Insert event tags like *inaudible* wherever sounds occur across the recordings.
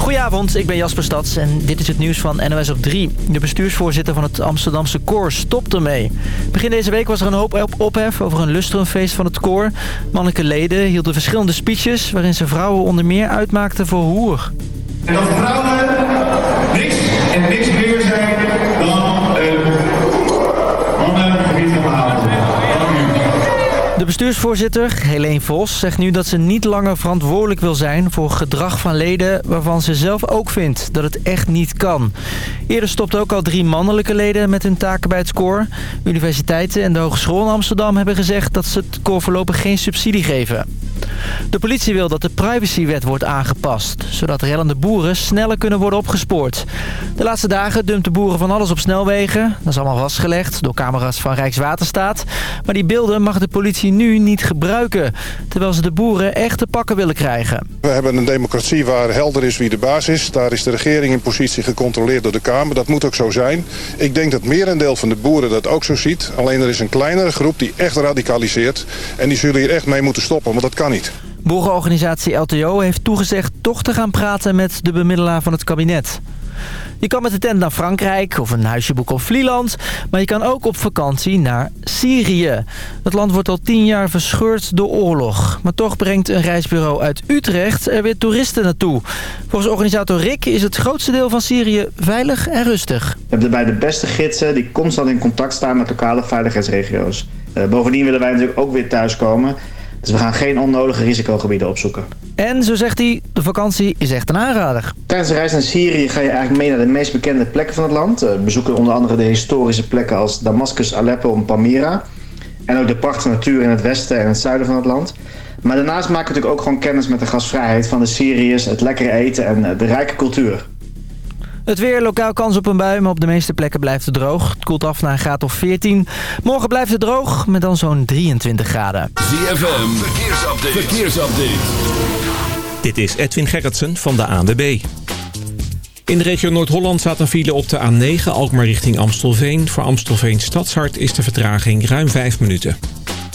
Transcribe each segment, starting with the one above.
Goedenavond, ik ben Jasper Stads en dit is het nieuws van NOS op 3. De bestuursvoorzitter van het Amsterdamse koor stopt ermee. Begin deze week was er een hoop ophef over een lustrumfeest van het koor. Mannelijke leden hielden verschillende speeches... waarin ze vrouwen onder meer uitmaakten voor hoer. En dat vrouwen De bestuursvoorzitter, Helene Vos, zegt nu dat ze niet langer verantwoordelijk wil zijn voor gedrag van leden waarvan ze zelf ook vindt dat het echt niet kan. Eerder stopten ook al drie mannelijke leden met hun taken bij het koor. Universiteiten en de Hogeschool in Amsterdam hebben gezegd dat ze het koor voorlopig geen subsidie geven. De politie wil dat de privacywet wordt aangepast, zodat rellende boeren sneller kunnen worden opgespoord. De laatste dagen dumpten boeren van alles op snelwegen. Dat is allemaal vastgelegd door camera's van Rijkswaterstaat. Maar die beelden mag de politie nu niet gebruiken, terwijl ze de boeren echt te pakken willen krijgen. We hebben een democratie waar helder is wie de baas is. Daar is de regering in positie gecontroleerd door de Kamer. Dat moet ook zo zijn. Ik denk dat merendeel van de boeren dat ook zo ziet. Alleen er is een kleinere groep die echt radicaliseert. En die zullen hier echt mee moeten stoppen, want dat kan niet. Boerenorganisatie LTO heeft toegezegd toch te gaan praten met de bemiddelaar van het kabinet. Je kan met de tent naar Frankrijk of een huisje boeken op Vlieland. Maar je kan ook op vakantie naar Syrië. Het land wordt al tien jaar verscheurd door oorlog. Maar toch brengt een reisbureau uit Utrecht er weer toeristen naartoe. Volgens organisator Rick is het grootste deel van Syrië veilig en rustig. We hebben daarbij de beste gidsen die constant in contact staan met lokale veiligheidsregio's. Uh, bovendien willen wij natuurlijk ook weer thuiskomen. Dus we gaan geen onnodige risicogebieden opzoeken. En, zo zegt hij, de vakantie is echt een aanrader. Tijdens de reis naar Syrië ga je eigenlijk mee naar de meest bekende plekken van het land. We bezoeken onder andere de historische plekken als Damascus, Aleppo en Palmyra. En ook de prachtige natuur in het westen en het zuiden van het land. Maar daarnaast maken we natuurlijk ook gewoon kennis met de gastvrijheid van de Syriërs, het lekkere eten en de rijke cultuur. Het weer, lokaal kans op een bui, maar op de meeste plekken blijft het droog. Het koelt af naar een graad of 14. Morgen blijft het droog, met dan zo'n 23 graden. ZFM, verkeersupdate. verkeersupdate. Dit is Edwin Gerritsen van de ANWB. In de regio Noord-Holland staat een file op de A9 Alkmaar richting Amstelveen. Voor Amstelveen Stadshart is de vertraging ruim 5 minuten.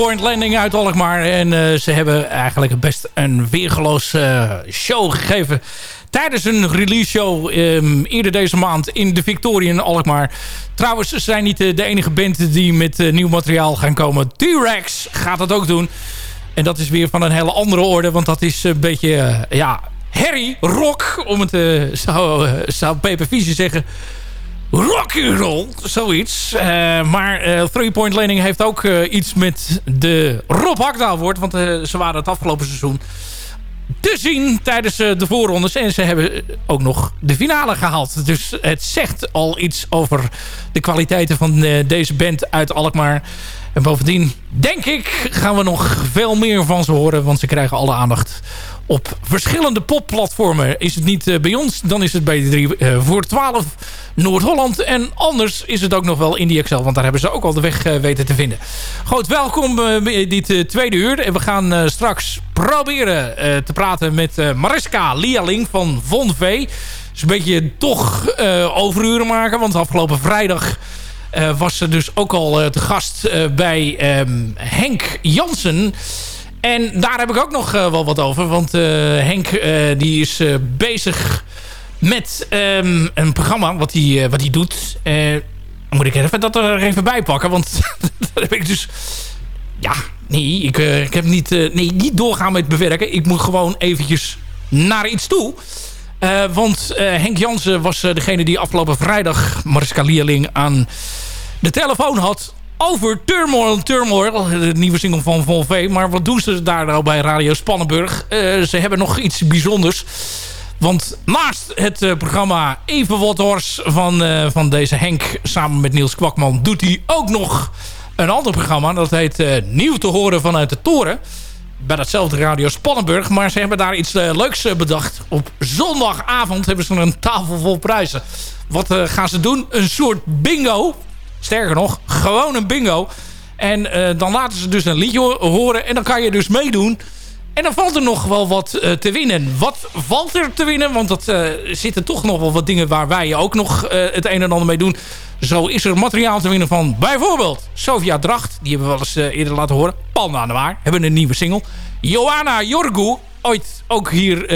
Point Landing uit Alkmaar. En uh, ze hebben eigenlijk best een weergeloos uh, show gegeven... tijdens een release show um, eerder deze maand in de Victoria in Alkmaar. Trouwens, ze zijn niet de, de enige band die met nieuw materiaal gaan komen. T-Rex gaat dat ook doen. En dat is weer van een hele andere orde. Want dat is een beetje, ja, Harry Rock, om het zou, zou Peper Visie zeggen. Rock'n'roll, zoiets. Uh, maar uh, Three Point Landing heeft ook uh, iets met de Rob Hakda woord. Want ze waren het afgelopen seizoen te zien tijdens de voorrondes. En ze hebben ook nog de finale gehaald. Dus het zegt al iets over de kwaliteiten van deze band uit Alkmaar. En bovendien, denk ik, gaan we nog veel meer van ze horen. Want ze krijgen alle aandacht op verschillende popplatformen. Is het niet uh, bij ons, dan is het bij de 3 uh, voor 12 Noord-Holland. En anders is het ook nog wel Indie Excel, want daar hebben ze ook al de weg uh, weten te vinden. Goed, welkom bij dit tweede uur. En we gaan straks proberen te praten met Mariska Lialing van Von V. Dus een beetje toch overuren maken, want afgelopen vrijdag... was ze dus ook al te gast bij um, Henk Jansen... En daar heb ik ook nog uh, wel wat over. Want uh, Henk uh, die is bezig met um, een programma wat hij, wat hij doet. dan moet ik even dat er even bij pakken. Want *laughs* dat heb ik dus... Ja, nee, ik, ik heb niet, nee, niet doorgaan met bewerken. Ik moet gewoon eventjes naar iets toe. want Henk Jansen was degene die afgelopen vrijdag... Mariska Lierling aan de telefoon had over Turmoil Turmoil, de nieuwe single van Von V. Maar wat doen ze daar nou bij Radio Spannenburg? Uh, ze hebben nog iets bijzonders. Want naast het uh, programma Even wat hors van, uh, van deze Henk... samen met Niels Kwakman doet hij ook nog een ander programma. Dat heet Nieuw te horen vanuit de toren. Bij datzelfde Radio Spannenburg. Maar ze hebben daar iets leuks bedacht. Op zondagavond hebben ze een tafel vol prijzen. Wat gaan ze doen? Een soort bingo Sterker nog, gewoon een bingo. En uh, dan laten ze dus een liedje horen. En dan kan je dus meedoen. En dan valt er nog wel wat uh, te winnen. Wat valt er te winnen? Want dat uh, zitten toch nog wel wat dingen waar wij ook nog het een en ander mee doen. Zo is er materiaal te winnen van bijvoorbeeld Sofia Dracht. Die hebben we wel eens eerder laten horen. Panda aan de Waar. Hebben een nieuwe single. Johanna Jorgu. Ooit ook hier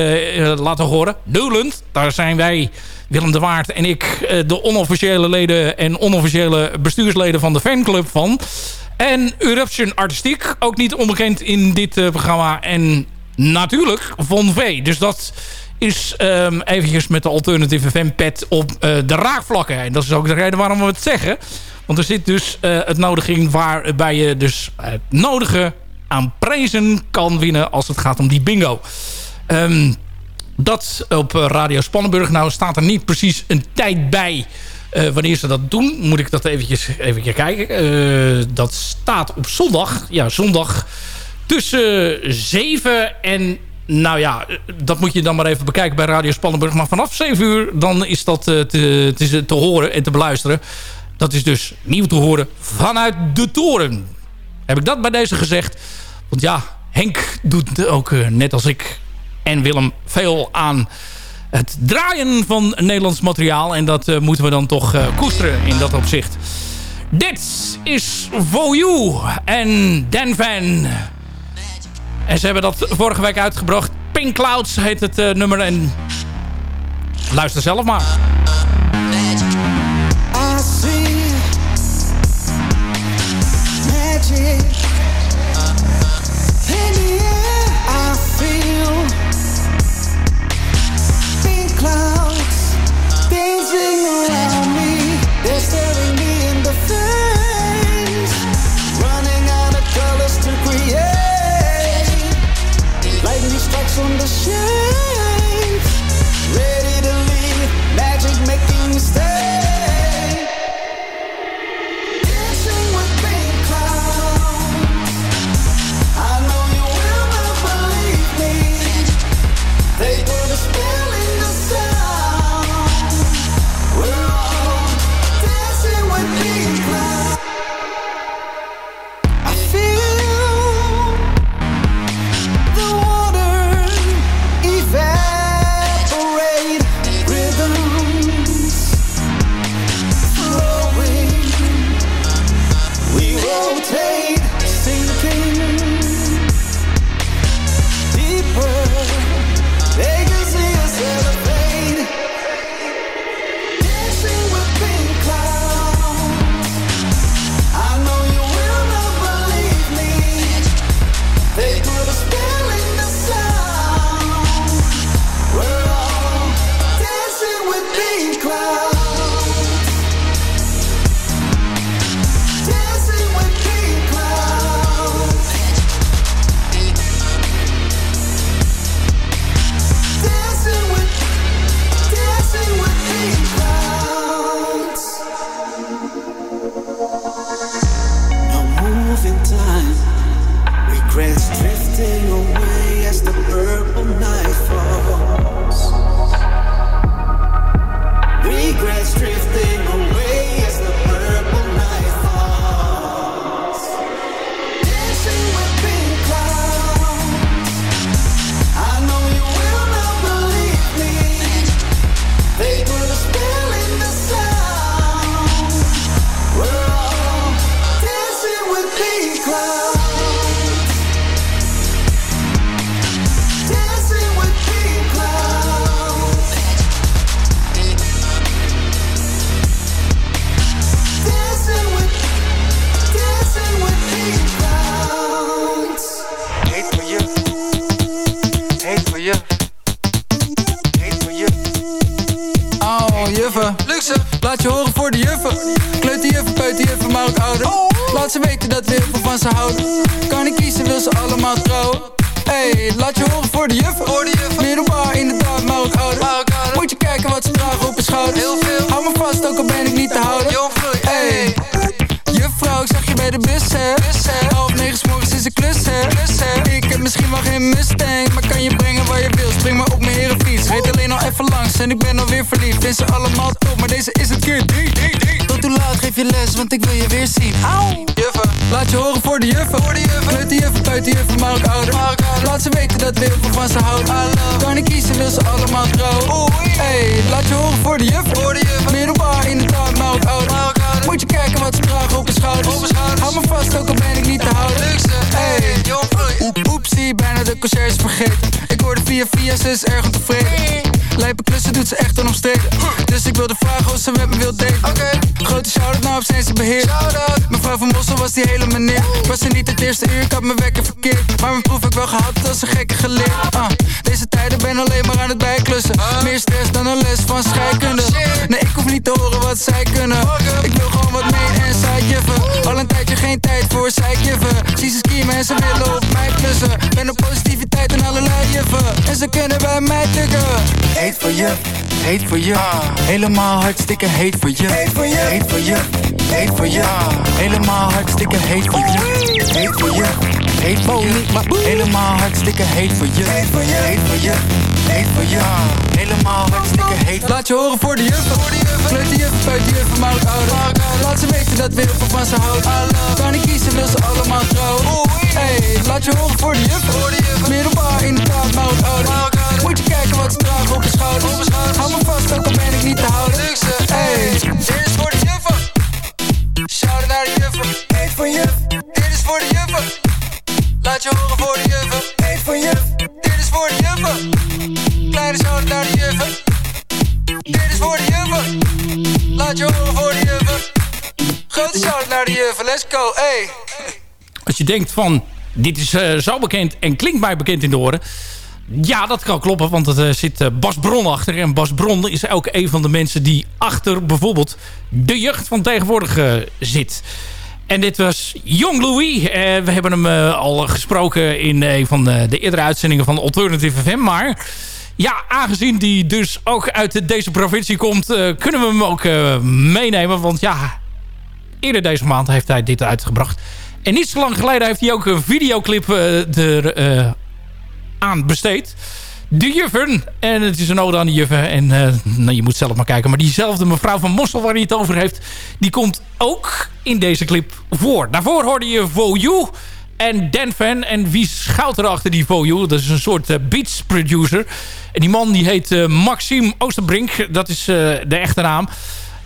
laten horen. Newland. Daar zijn wij Willem de Waard en ik eh, de onofficiële leden en onofficiële bestuursleden van de fanclub van. En Eruption Artistiek, ook niet onbekend in dit programma. En natuurlijk Von V. Dus dat is um, eventjes met de Alternative FM pet op de raakvlakken. En dat is ook de reden waarom we het zeggen. Want er zit dus het nodiging waarbij je dus het nodige aan prijzen kan winnen als het gaat om die bingo. Um, dat op eh, Radio Spannenburg. Nou staat er niet precies een tijd bij... Uh, wanneer ze dat doen, moet ik dat eventjes even kijken. Uh, dat staat op zondag. Ja, zondag tussen 7 en... Nou ja, dat moet je dan maar even bekijken bij Radio Spannenburg. Maar vanaf 7 uur dan is dat te, te horen en te beluisteren. Dat is dus nieuw te horen vanuit de toren. Heb ik dat bij deze gezegd? Want ja, Henk doet ook net als ik en Willem veel aan het draaien van Nederlands materiaal. En dat uh, moeten we dan toch uh, koesteren in dat opzicht. Dit is For You en Dan Van. En ze hebben dat vorige week uitgebracht. Pink Clouds heet het nummer. En luister zelf maar. see. Was er niet het eerste uur, ik had mijn wekker verkeerd. Maar mijn proef heb ik wel gehad, als een gekke geleerd. Ah, deze tijden ben alleen maar aan het bijklussen. Meer stress dan een les van scheikunde. Nee, ik hoef niet te horen wat zij kunnen. Ik wil gewoon wat mee en sidejuffen. Al een tijdje geen tijd voor zeikjuffen. Zie ze skiemen en ze willen op mij klussen. Ben op positiviteit en allerlei juffen. En ze kunnen bij mij tukken. Heet voor je, heet voor je. Helemaal hartstikke heet voor je. Heet voor je, heet voor je, heet voor je. Helemaal hartstikke heet voor je. Heet voor je, heet voor je. Helemaal hartstikke heet voor je. Heet voor je, heet voor je, heet voor je. Helemaal hartstikke heet. Laat je horen voor de juffen. Kleuterjuffen, buitenjuffen, maar ook ouder. Laat ze weten dat veel van ze houden. Kan ik kiezen, wil ze allemaal trouwen. Hey, laat je horen voor de juffen. Middelbaar, inderdaad, maar ook ouder. Moet je kijken wat ze dragen op hun schouders. Hou me vast, al ben ik niet te houden. Hey, dit is voor de juffen. Shout naar de juffen. Voor juf. Dit is voor de juffen. Laat je horen voor de juffen. Heet voor juf. Dit is voor de juffen. Kleine shout naar de juffen. Dit is voor de juffen. Laat je horen voor de juffen. Grote shout naar de juffen. Let's go, hey. Als je denkt van, dit is eh, zo bekend en klinkt mij bekend in de oren. Ja, dat kan kloppen, want er uh, zit uh, Bas Bron achter. En Bas Bron is ook een van de mensen die achter bijvoorbeeld de jeugd van tegenwoordig uh, zit. En dit was Jong Louis. we hebben hem al gesproken in een van de, de eerdere uitzendingen van Alternative FM. Maar ja, aangezien die dus ook uit deze provincie komt... kunnen we hem ook meenemen. Want ja, eerder deze maand heeft hij dit uitgebracht. En niet zo lang geleden heeft hij ook een videoclip er aan besteed. De juffen. En het is een ode aan de juffen. En uh, nou, je moet zelf maar kijken. Maar diezelfde mevrouw van Mossel waar hij het over heeft... die komt ook in deze clip voor. Daarvoor hoorde je For en Dan. En wie schuilt er achter die For? Dat is een soort uh, beats producer. En die man die heet uh, Maxime Oosterbrink. Dat is de echte naam.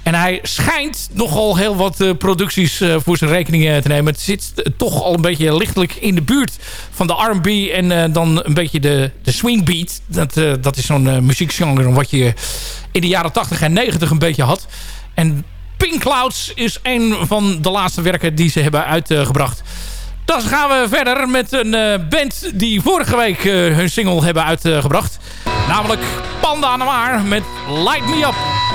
En hij schijnt nogal heel wat uh, producties uh, voor zijn rekening te nemen. Het zit uh, toch al een beetje lichtelijk in de buurt van de R&B en dan een beetje de, de swing beat. Dat, dat is zo'n muziekgenre wat je in de jaren 80 en 90 een beetje had. En Pink Clouds is een van de laatste werken die ze hebben uitgebracht. Dan gaan we verder met een band die vorige week hun single hebben uitgebracht. Namelijk Panda aan de Maar met Light Me Up.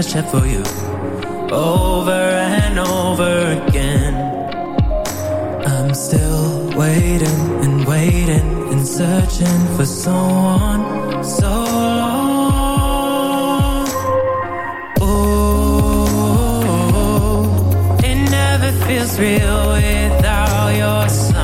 I shed for you, over and over again. I'm still waiting and waiting and searching for someone so long. Ooh, it never feels real without your sound.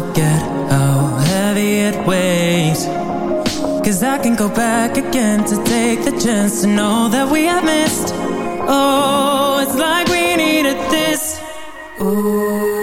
Forget how heavy it weighs. Cause I can go back again to take the chance to know that we have missed. Oh, it's like we needed this. Ooh,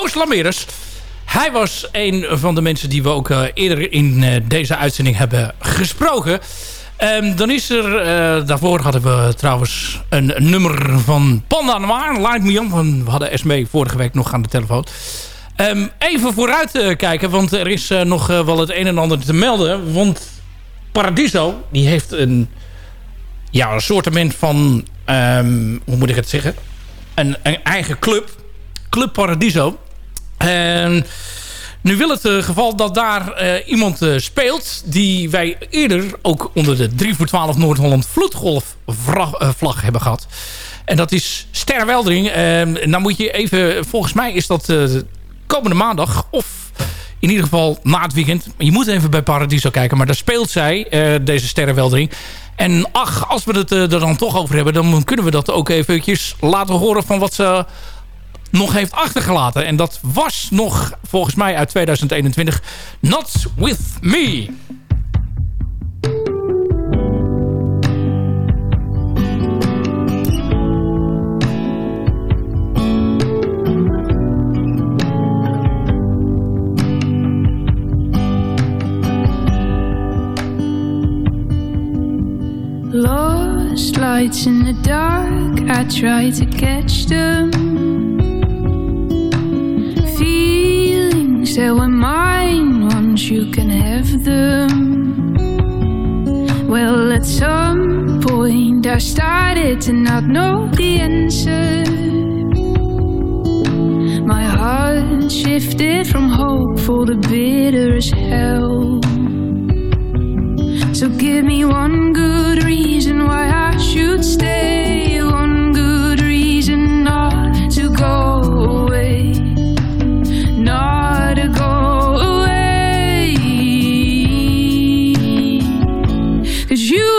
Joost Lameres. Hij was een van de mensen die we ook eh, eerder in eh, deze uitzending hebben gesproken. Ehm, dan is er, eh, daarvoor hadden we trouwens een, nummer van Panda Noir, Light Me On. Want We hadden Esmee vorige week nog aan de telefoon. Ehm, even vooruit kijken, want er is nog wel het een en ander te melden. Want Paradiso, die heeft een, ja, een soortement van, ehm, hoe moet ik het zeggen? Een, een eigen club. Club Paradiso. En nu wil het eh, geval dat daar eh, iemand eh, speelt... die wij eerder ook onder de 3 voor 12 Noord-Holland vloedgolf vra- eh, vlag hebben gehad. En dat is Ster Weldering. Nou moet je even... Volgens mij is dat komende maandag of in ieder geval na het weekend. Je moet even bij Paradiso kijken. Maar daar speelt zij, deze Sterrenweldering. En ach, als we het er dan toch over hebben... dan kunnen we dat ook eventjes laten horen van wat ze nog heeft achtergelaten. En dat was nog, volgens mij uit 2021... Not With Me. Lost lights in the dark, I try to catch them. Feelings that were mine once you can have them. Well, at some point, I started to not know the answer. My heart shifted from hope for the bitter as hell. So give me one good reason why I should stay. you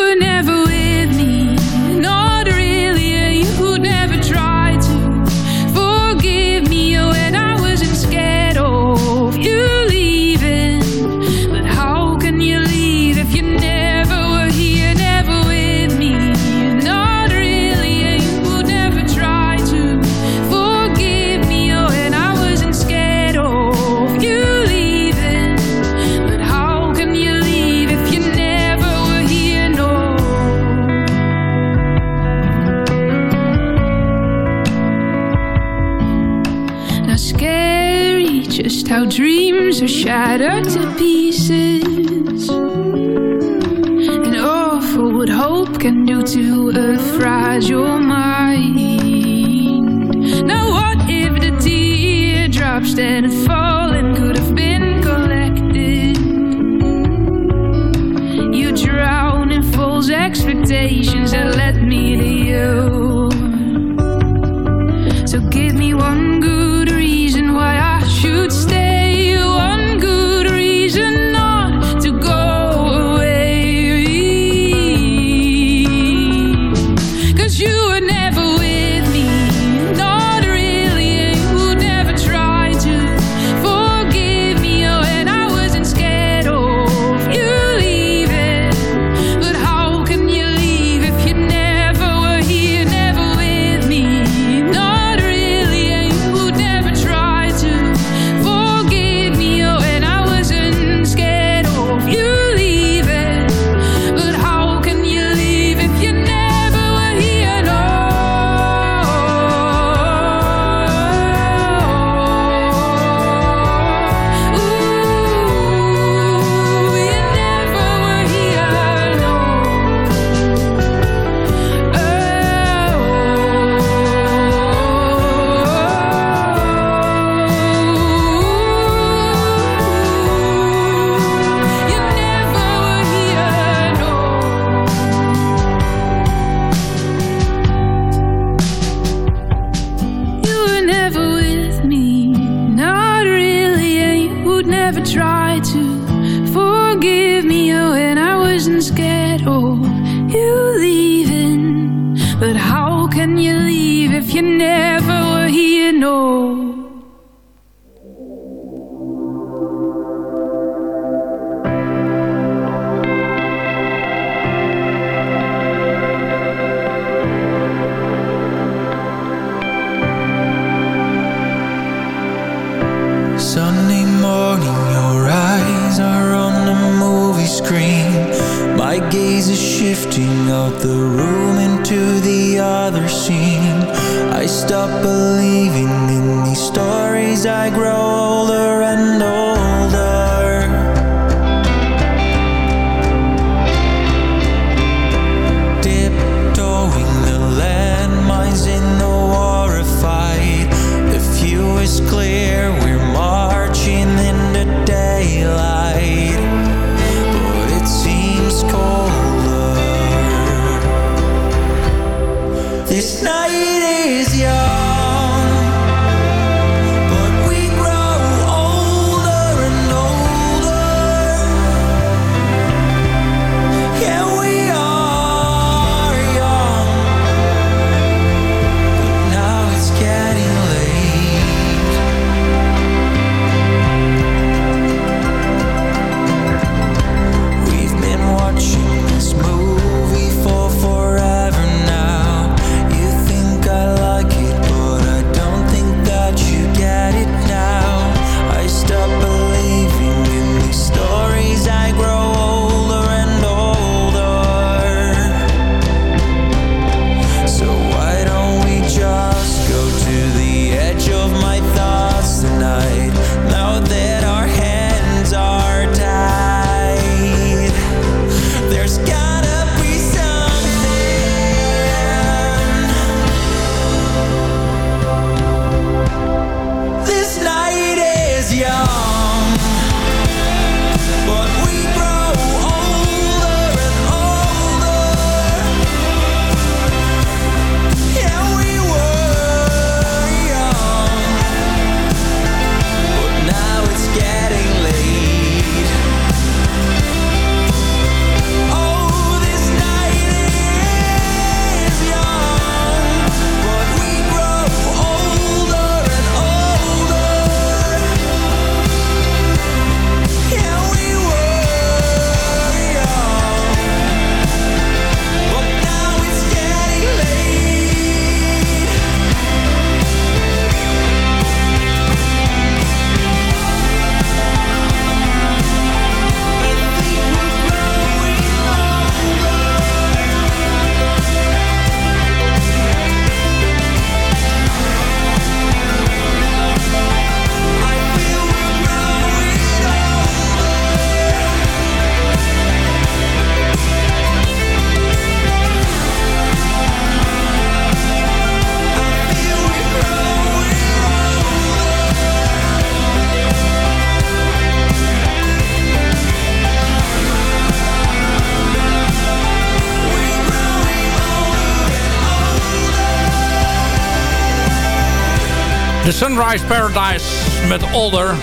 Sunrise Paradise met Older.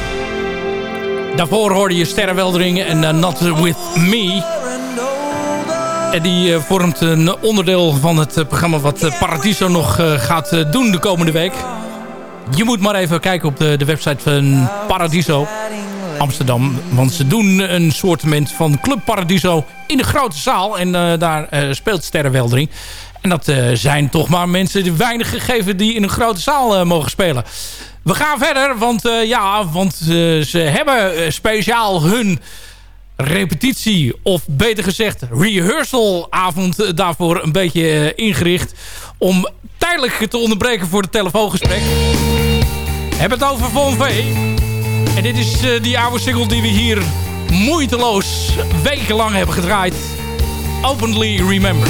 Daarvoor hoorde je Sterrenweldering en uh, Not With Me. En die uh, vormt een onderdeel van het uh, programma wat Paradiso nog gaat doen de komende week. Je moet maar even kijken op de, de website van Paradiso Amsterdam. Want ze doen een soortement van Club Paradiso in de grote zaal. En daar speelt Sterrenweldering. En dat zijn toch maar mensen, weinig gegeven die in een grote zaal mogen spelen. We gaan verder, want, uh, ja, want ze hebben speciaal hun repetitie... of beter gezegd rehearsalavond daarvoor een beetje ingericht... om tijdelijk te onderbreken voor het telefoongesprek. Heb het over Von V. En dit is die oude single die we hier moeiteloos wekenlang hebben gedraaid. Openly Remember.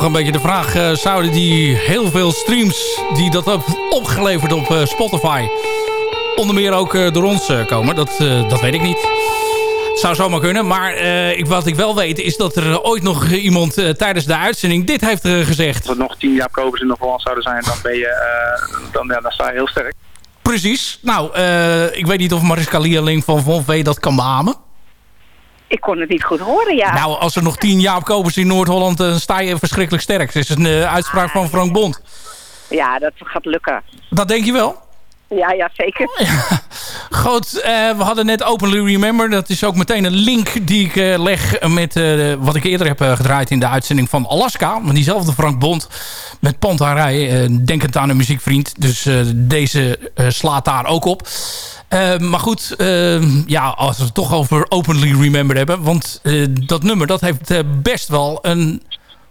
Toch een beetje de vraag... Uh, zouden die heel veel streams die dat hebben opgeleverd op uh, Spotify... onder meer ook uh, door ons komen? Dat, dat weet ik niet. Zou zomaar kunnen. Maar ik, wat ik wel weet is dat er ooit nog iemand tijdens de uitzending dit heeft gezegd. Als er nog tien jaar Kobus in de Holland zouden zijn, dan, ben je, dan, ja, dan sta je heel sterk. Precies. Nou, ik weet niet of Mariska Lierling van Von V dat kan beamen. Ik kon het niet goed horen, ja. Nou, als er nog tien Jaap Kopers in Noord-Holland... dan sta je verschrikkelijk sterk. Dat is een eh, uitspraak van Frank Bond. Ja, dat gaat lukken. Dat denk je wel? Ja, ja, zeker. Goed, eh, we hadden net Openly Remember. Dat is ook meteen een link die ik eh, leg met eh, wat ik eerder heb gedraaid in de uitzending van Alaska. Met diezelfde Frank Bond met Pantarij. Denkend aan een muziekvriend. Dus deze slaat daar ook op. Maar goed, ja, als we het toch over Openly Remember hebben. Want dat nummer dat heeft best wel een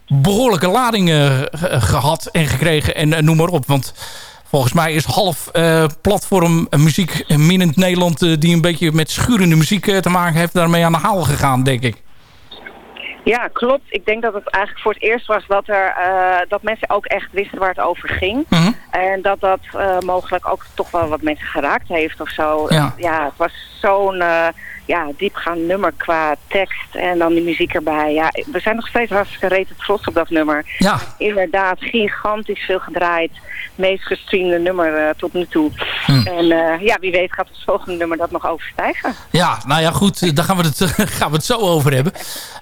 behoorlijke lading eh, ge- gehad en gekregen. En noem maar op. Want volgens mij is half eh, platform muziek minnend Nederland... eh, die een beetje met schurende muziek eh, te maken heeft... daarmee aan de haal gegaan, denk ik. Ja, klopt. Ik denk dat het eigenlijk voor het eerst was dat, er, dat mensen ook echt wisten waar het over ging. Mhm. En dat dat mogelijk ook toch wel wat mensen geraakt heeft of zo. Ja. het was zo'n ja, diepgaand nummer qua tekst en dan die muziek erbij. Ja, we zijn nog steeds hartstikke rete trots op dat nummer. Ja. Inderdaad, gigantisch veel gedraaid. Meest gestreamde nummer eh, tot nu toe. Hm. En eh, ja, wie weet gaat het volgende nummer dat nog overstijgen. Ja, nou ja, goed, daar gaan we het, *laughs* gaan we het zo over hebben.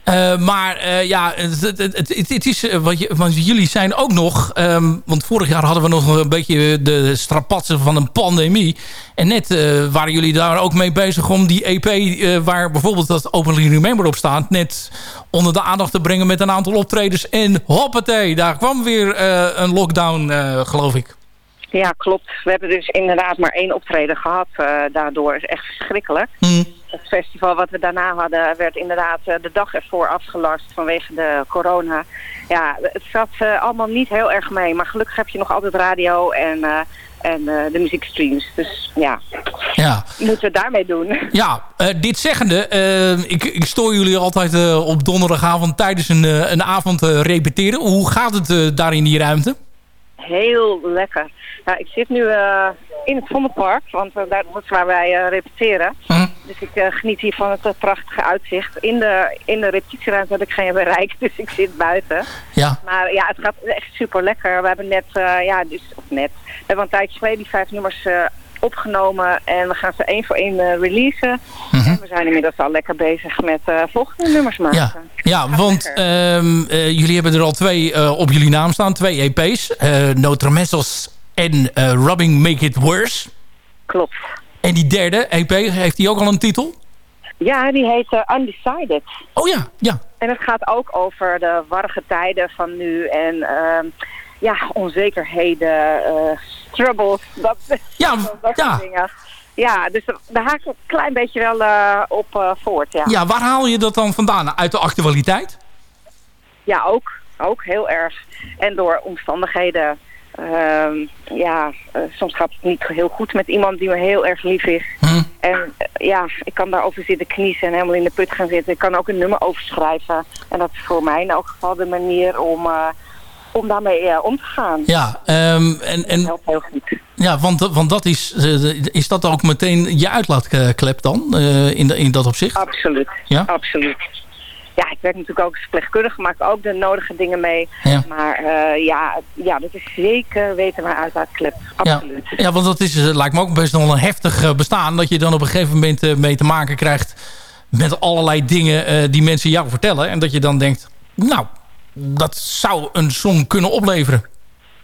Eh, maar ja, het, het, het, het- het is, wat je, want jullie zijn ook nog... ehm, want vorig jaar hadden we nog een beetje de strapatsen van een pandemie. En net waren jullie daar ook mee bezig om die EP... waar bijvoorbeeld dat Openly Remember op staat... net onder de aandacht te brengen met een aantal optredens. En hoppatee, daar kwam weer eh, een lockdown, eh, geloof ik. Ja, klopt. We hebben dus inderdaad maar één optreden gehad eh, daardoor. is echt verschrikkelijk. Hm. Het festival wat we daarna hadden werd inderdaad de dag ervoor afgelast vanwege de corona. Ja, het zat allemaal niet heel erg mee. Maar gelukkig heb je nog altijd radio en, en eh, de muziekstreams. Dus ja, Ja. moeten we daarmee doen. Ja, eh, dit zeggende, eh, ik, ik stoor jullie altijd op donderdagavond tijdens een, een avond repeteren. Hoe gaat het daar in die ruimte? Heel lekker. Nou, ik zit nu in het Vondelpark, want daar dat is waar wij repeteren. Dus ik eh, geniet hier van het eh, prachtige uitzicht. In de, in de repetitieruimte heb ik geen bereik, *laughs* dus ik zit buiten. Ja. Maar ja, het gaat echt super lekker. We hebben net, eh, ja, dus of net, we hebben een tijdje geleden die vijf nummers opgenomen en we gaan ze één voor één releasen. En we zijn inmiddels al lekker bezig met volgende nummers maken. Ja, ja want ehm, eh, jullie hebben er al twee op jullie naam staan. Twee EP's. Notre Mesos en Rubbing Make It Worse. Klopt. En die derde EP, heeft die ook al een titel? Ja, die heet eh, Undecided. Oh ja, ja. En het gaat ook over de warrige tijden van nu en ehm, ja, onzekerheden, eh struggles, dat, ja, *laughs* dat ja. soort dingen. Ja, dus daar haak ik een klein beetje wel eh, op voort, ja. Ja, waar haal je dat dan vandaan? Uit de actualiteit? Ja, ook. Ook heel erg. En door omstandigheden. Ehm, ja, eh, soms gaat het niet heel goed met iemand die me heel erg lief is. En eh, ja, ik kan daarover zitten kniezen en helemaal in de put gaan zitten. Ik kan ook een nummer overschrijven. En dat is voor mij in elk geval de manier om, eh, om daarmee om te gaan. Ja, ehm, en, en, Dat helpt heel goed. ja want, want dat is, is dat ook meteen je uitlaatklep dan? in, de, in dat opzicht? Absoluut. Ja? Absoluut. Ja, ik werk natuurlijk ook als verpleegkundige, maak ook de nodige dingen mee. Ja. Maar eh, ja, ja, dat is zeker weten mijn uitlaatklep. Absoluut. Ja, ja want dat is, eh, lijkt me ook best wel een heftig eh, bestaan. Dat je dan op een gegeven moment mee te maken krijgt met allerlei dingen die mensen jou vertellen. En dat je dan denkt, nou, dat zou een song kunnen opleveren.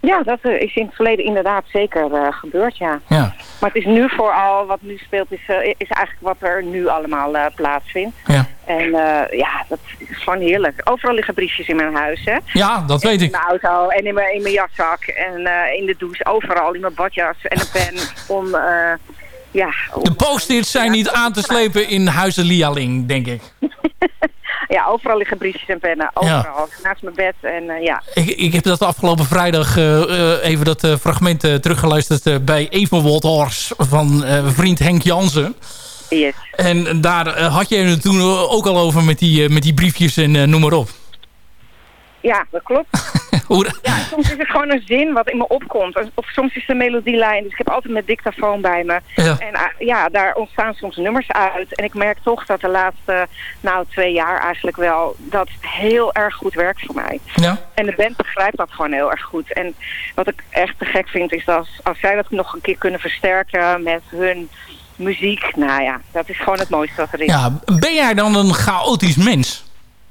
Ja, dat is in het verleden inderdaad zeker gebeurd, ja. Ja, Maar het is nu vooral, wat nu speelt, is, is eigenlijk wat er nu allemaal plaatsvindt. ja. En eh, ja, dat is gewoon heerlijk. Overal liggen briefjes in mijn huis, hè. ja dat weet In ik. mijn auto en in mijn, in mijn jaszak en eh, in de douche. Overal in mijn badjas en een pen *laughs* om, eh, ja... om- De post-its zijn niet aan te slepen in Huizen Lialing, denk ik. *laughs* ja, overal liggen briefjes en pennen. Overal. Naast mijn bed en ja. Ik, ik heb dat afgelopen vrijdag even dat fragment teruggeluisterd bij Evenwold Hors van vriend Henk Jansen. Yes. En daar eh, had je het toen ook al over met die, eh, met die briefjes en eh, noem maar op. Ja, dat klopt. *laughs* Hoe, Ja, soms is het gewoon een zin wat in me opkomt. Of soms is het een melodielijn. Dus ik heb altijd mijn dictafoon bij me. Ja. En ja, daar ontstaan soms nummers uit. En ik merk toch dat de laatste, nou twee jaar eigenlijk wel, dat heel erg goed werkt voor mij. Ja. En de band begrijpt dat gewoon heel erg goed. En wat ik echt te gek vind is dat als, als zij dat nog een keer kunnen versterken met hun muziek. Nou ja, dat is gewoon het mooiste wat er is. Ja, ben jij dan een chaotisch mens?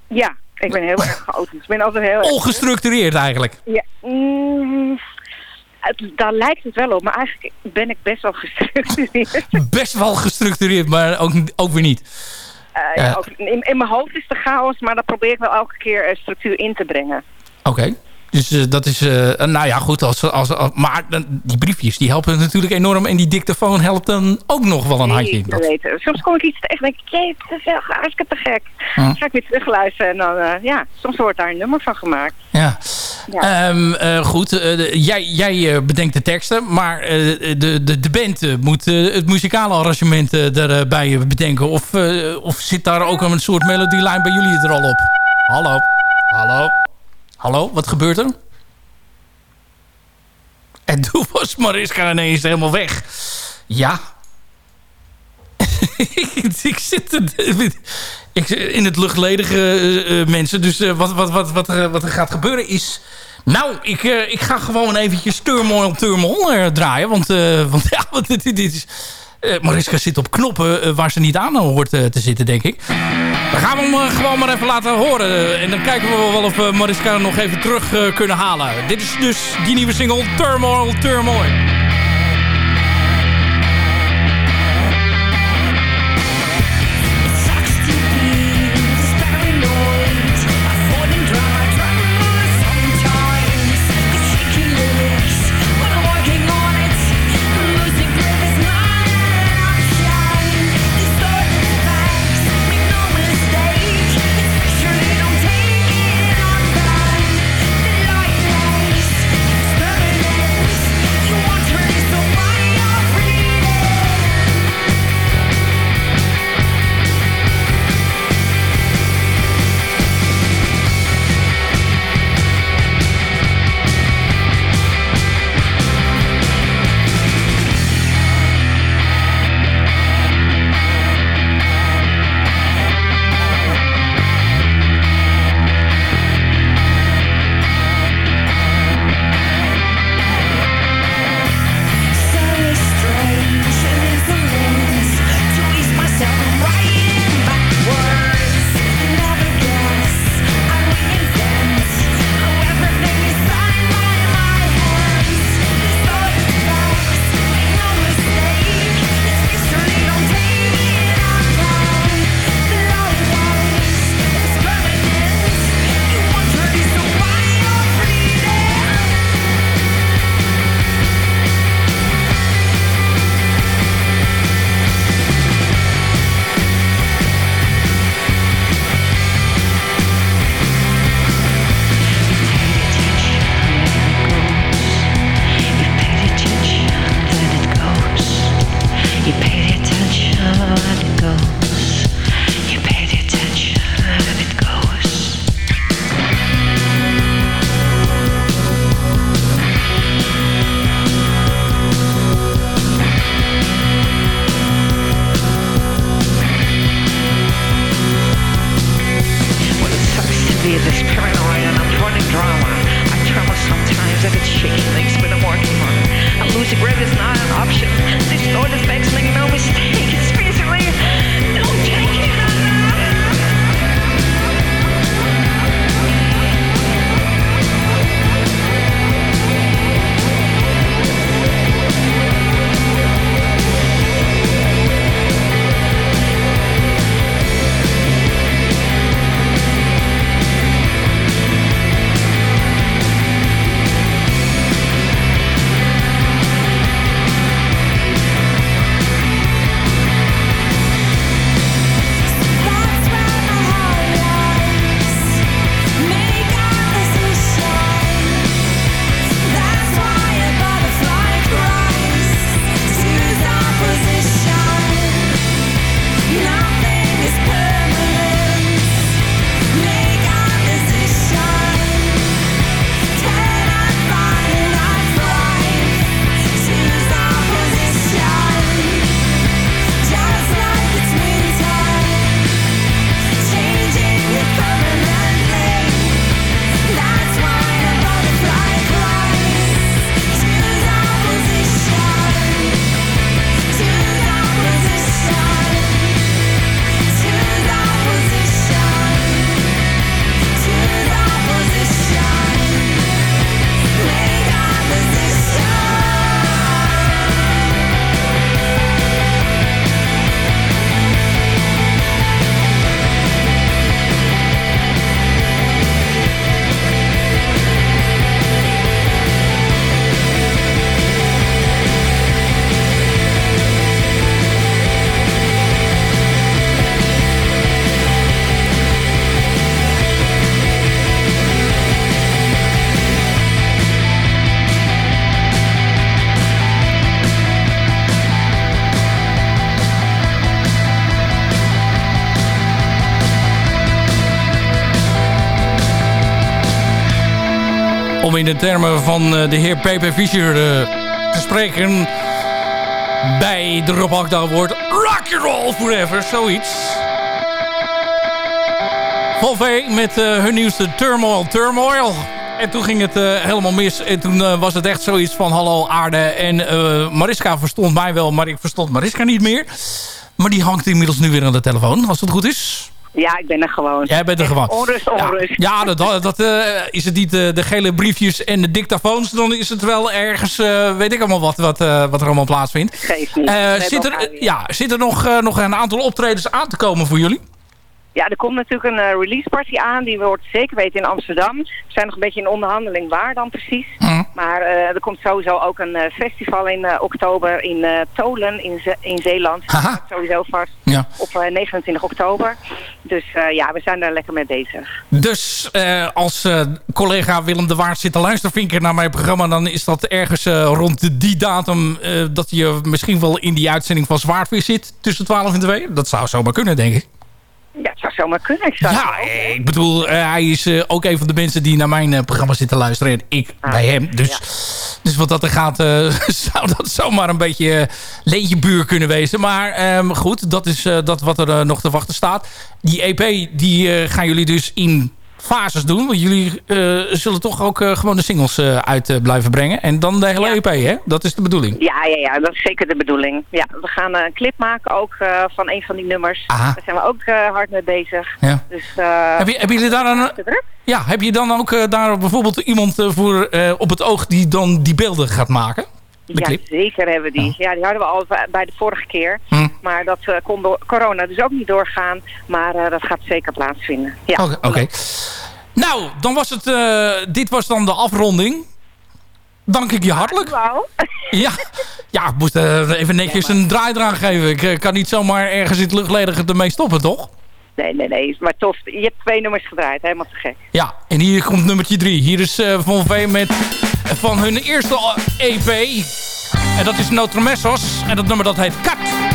Ja, ik ben heel erg chaotisch. Ik ben altijd heel erg... Ongestructureerd eigenlijk. Ja, mm, daar lijkt het wel op, maar eigenlijk ben ik best wel gestructureerd. *laughs* Best wel gestructureerd, maar ook, ook weer niet. Eh, ja, Ja. ook in, in mijn hoofd is de chaos, maar daar probeer ik wel elke keer eh, structuur in te brengen. Oké. Dus eh, dat is... eh, nou ja, goed. Als, als, als- maar dan- die briefjes die helpen natuurlijk enorm. En die dictafoon helpt dan ook nog wel een handje in. Zeker weten. Soms kom ik iets tegen en denk ik, jee, het is wel hartstikke te gek. Dan ga ik weer terugluisteren en dan, eh, ja, soms wordt daar een nummer van gemaakt. Ja. Ja. Ehm, eh, goed, eh, de- jij, jij eh, bedenkt de teksten, maar eh, de, de, de band eh, moet eh, het muzikale arrangement eh, daarbij bedenken. Of, eh, of zit daar ook een soort melodielijn bij jullie er al op? Hallo? Hallo? Hallo? Wat gebeurt er? En *laughs* toen was Mariska ineens helemaal weg. Ja. *laughs* ik zit in het luchtledige eh, eh, mensen. Dus eh, wat, wat, wat, wat, er- wat er gaat gebeuren is... Nou, ik, eh, ik ga gewoon eventjes Turmoil Turmoil eh, draaien. Want, eh, *laughs* want ja, want dit, dit is... eh, Mariska zit op knoppen eh, waar ze niet aan hoort eh, te zitten, denk ik. Dan gaan we hem gewoon maar even laten horen. En dan kijken we wel of we Mariska nog even terug kunnen halen. Dit is dus die nieuwe single Turmoil Turmoil. In de termen van de heer P.P. Fischer te spreken... bij de Rob Agda Award Rock and Roll Forever, zoiets. Volvee met hun nieuwste Turmoil Turmoil. En toen ging het helemaal mis. En toen was het echt zoiets van hallo aarde. En Mariska verstond mij wel, maar ik verstond Mariska niet meer. Maar die hangt inmiddels nu weer aan de telefoon, als het goed is. Ja, ik ben er gewoon. Jij bent er gewoon. Onrust, onrust. Ja, dat, dat uh, is het niet de, de gele briefjes en de dictafoons. Dan is het wel ergens, uh, weet ik allemaal wat, wat, wat er allemaal plaatsvindt. Geef niet. zit, er, ja, zit er nog, nog een aantal optredens aan te komen voor jullie? Ja, er komt natuurlijk een uh, release party aan. Die wordt zeker weten in Amsterdam. We zijn nog een beetje in onderhandeling waar dan precies. Maar uh, er komt sowieso ook een uh, festival in oktober in Tolen in, Ze in Zeeland. Aha. Sowieso vast. Ja. Op 29 oktober. Dus ja, we zijn daar lekker mee bezig. Dus als collega Willem de Waard zit te luisteren vinken naar mijn programma... dan is dat ergens rond die datum dat je misschien wel in die uitzending van Zwaardvis zit. Tussen 12 en 2. Dat zou zomaar kunnen, denk ik. Ja, het zou zomaar kunnen. Ik zou ja, ik bedoel, uh, hij is uh, ook een van de mensen die naar mijn uh, programma zitten luisteren. En ik ah, bij hem. Dus, ja. dus wat dat er gaat, *laughs* zou dat zomaar een beetje leentje buur kunnen wezen. Maar um, goed, dat is dat wat er nog te wachten staat. Die EP, die gaan jullie dus in fases doen. Want jullie uh, zullen toch ook uh, gewoon de singles uh, uit blijven brengen. En dan de hele ja. EP, hè? Dat is de bedoeling. Ja, ja, ja, dat is zeker de bedoeling. Ja, we gaan een clip maken ook van een van die nummers. Aha. Daar zijn we ook hard mee bezig. Ja. Dus, heb, je, hebben jullie daar een... Ja, heb je dan ook daar bijvoorbeeld iemand voor op het oog die dan die beelden gaat maken? Ja, zeker hebben we die. Oh. Ja, die hadden we al bij de vorige keer. Hm. Maar dat uh, kon door corona dus ook niet doorgaan. Maar uh, dat gaat zeker plaatsvinden. Ja. Oké. Okay. Nou, dan was het, uh, dit was dan de afronding. Dank ik je hartelijk. *laughs* Ja, ja, ik moest even netjes een draai eraan geven. Ik kan niet zomaar ergens in het luchtledige ermee stoppen, toch? Nee, nee, nee. Maar tof. Je hebt twee nummers gedraaid. Helemaal te gek. Ja, en hier komt nummertje drie. Hier is uh, Von V met van hun eerste EP. En dat is Notre Messos. En dat nummer dat heet Kat.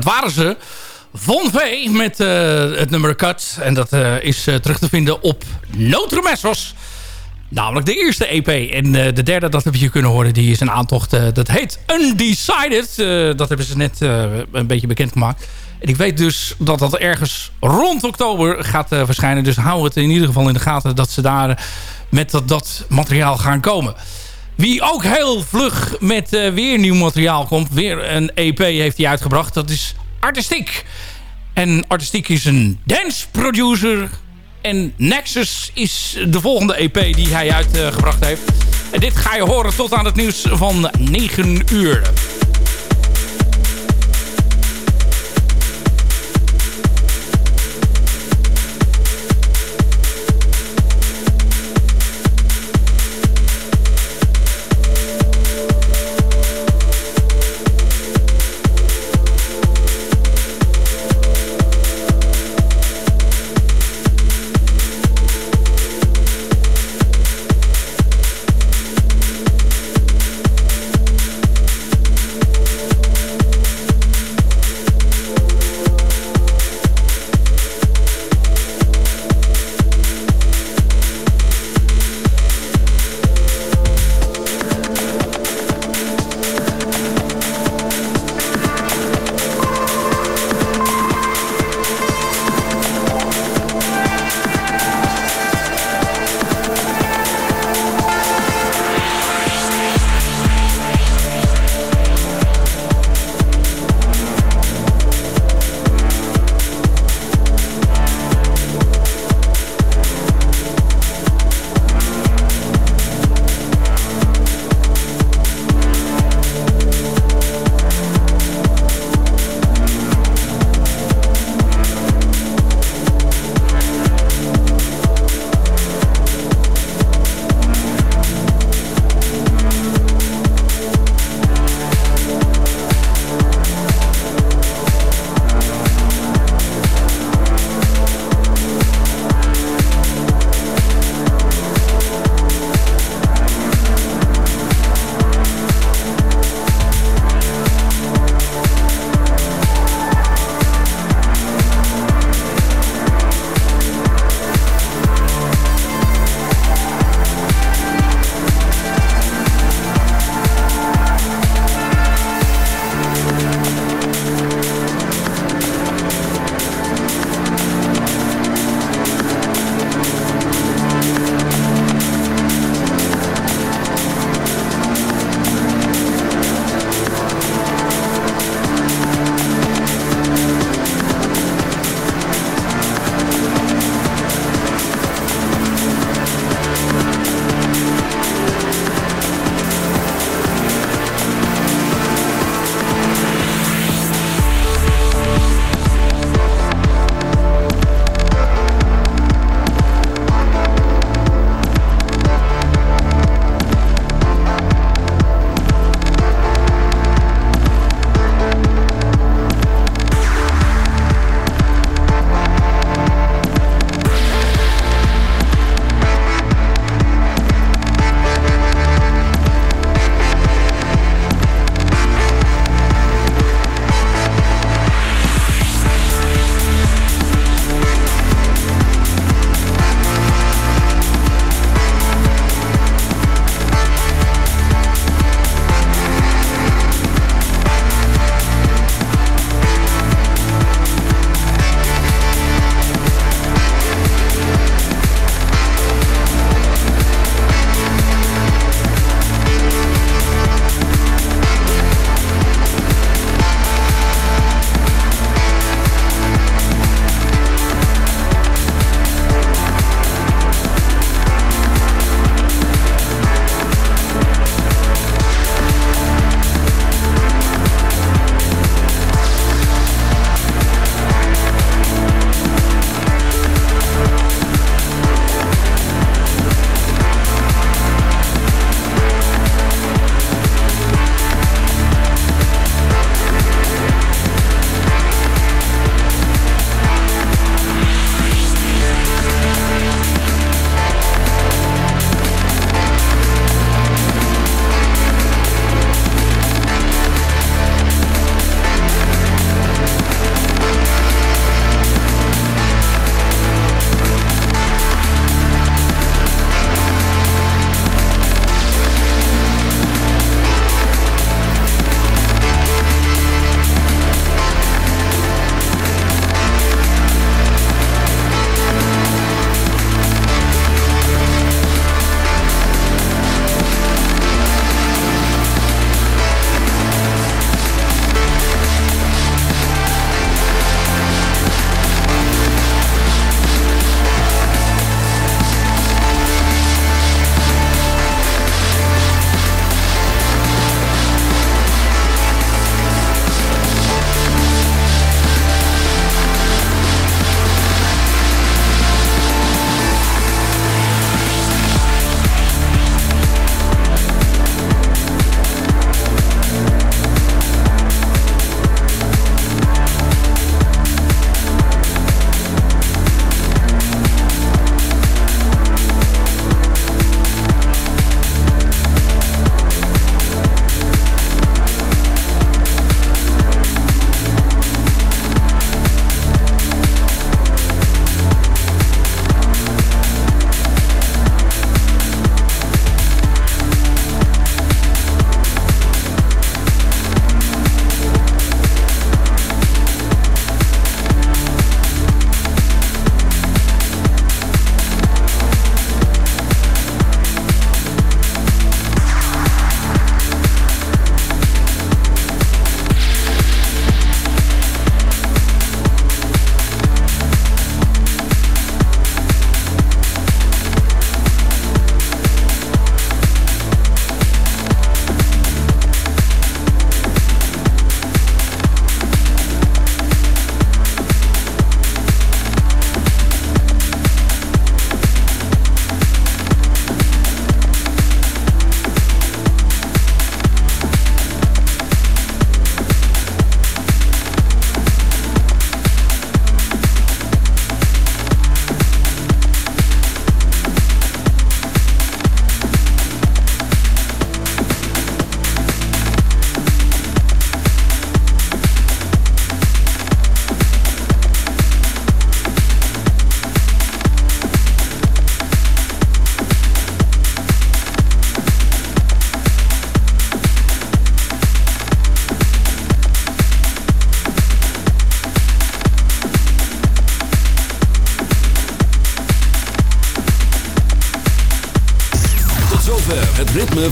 Dat waren ze. Von V met het nummer Cut. En dat is terug te vinden op Notremessos. Namelijk de eerste EP. En de derde, dat heb je kunnen horen, die is een aantocht. dat heet Undecided. dat hebben ze net een beetje bekendgemaakt. En ik weet dus dat dat ergens rond oktober gaat verschijnen. Dus hou het in ieder geval in de gaten dat ze daar met dat, dat materiaal gaan komen. Wie ook heel vlug met uh, weer nieuw materiaal komt. Weer een EP heeft hij uitgebracht. Dat is Artistiek. En Artistiek is een dance producer. En Nexus is de volgende EP die hij uitgebracht heeft. En dit ga je horen tot aan het nieuws van 9 uur.